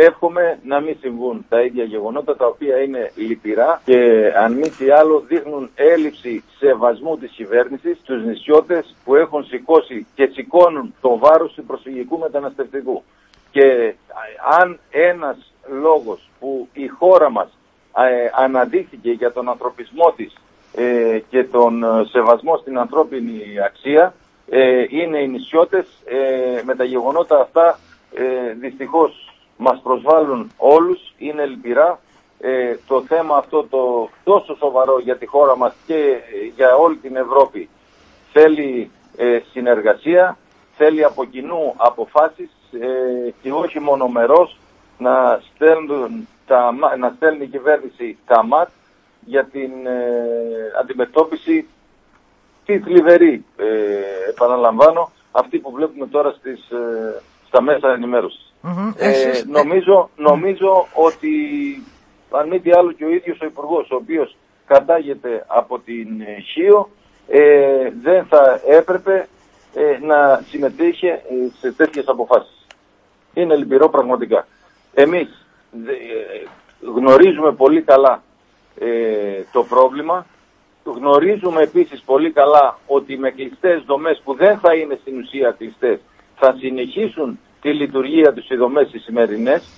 εύχομαι να μην συμβούν τα ίδια γεγονότα τα οποία είναι λυπηρά και αν μη τι άλλο δείχνουν έλλειψη σεβασμού της κυβέρνησης στους νησιώτες που έχουν σηκώσει και σηκώνουν το βάρος του προσφυγικού μεταναστευτικού. Και αν ένας λόγος που η χώρα μας ε, αναδείχθηκε για τον ανθρωπισμό της ε, και τον ε, σεβασμό στην ανθρώπινη αξία ε, είναι οι νησιώτες. με τα γεγονότα αυτά δυστυχώς μας προσβάλλουν όλους, είναι λυπηρά. το θέμα αυτό το τόσο σοβαρό για τη χώρα μας και για όλη την Ευρώπη θέλει συνεργασία, θέλει από κοινού αποφάσεις και όχι μονομερός να, στέλνουν τα, να στέλνει η κυβέρνηση τα ΜΑΤ για την ε, αντιμετώπιση τη θλιβερή, ε, επαναλαμβάνω, αυτή που βλέπουμε τώρα στις, ε, στα μέσα ενημέρωσης. Ε, νομίζω, νομίζω ότι αν μη τι άλλο και ο ίδιος ο Υπουργός, ο οποίος κατάγεται από την ΧΙΟ, δεν θα έπρεπε να συμμετείχε σε τέτοιες αποφάσεις. Είναι λυπηρό πραγματικά. Εμείς γνωρίζουμε πολύ καλά ε, το πρόβλημα. Γνωρίζουμε επίσης πολύ καλά ότι με κλειστές δομές που δεν θα είναι στην ουσία κλειστές θα συνεχίσουν τη λειτουργία τους οι δομές οι σημερινές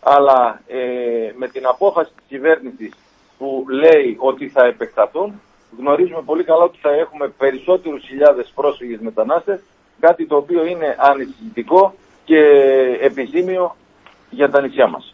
αλλά ε, με την απόφαση της κυβέρνησης που λέει ότι θα επεκταθούν γνωρίζουμε πολύ καλά ότι θα έχουμε περισσότερους χιλιάδες πρόσφυγες μετανάστες κάτι το οποίο είναι ανησυχητικό και επιζήμιο για τα νησιά μας.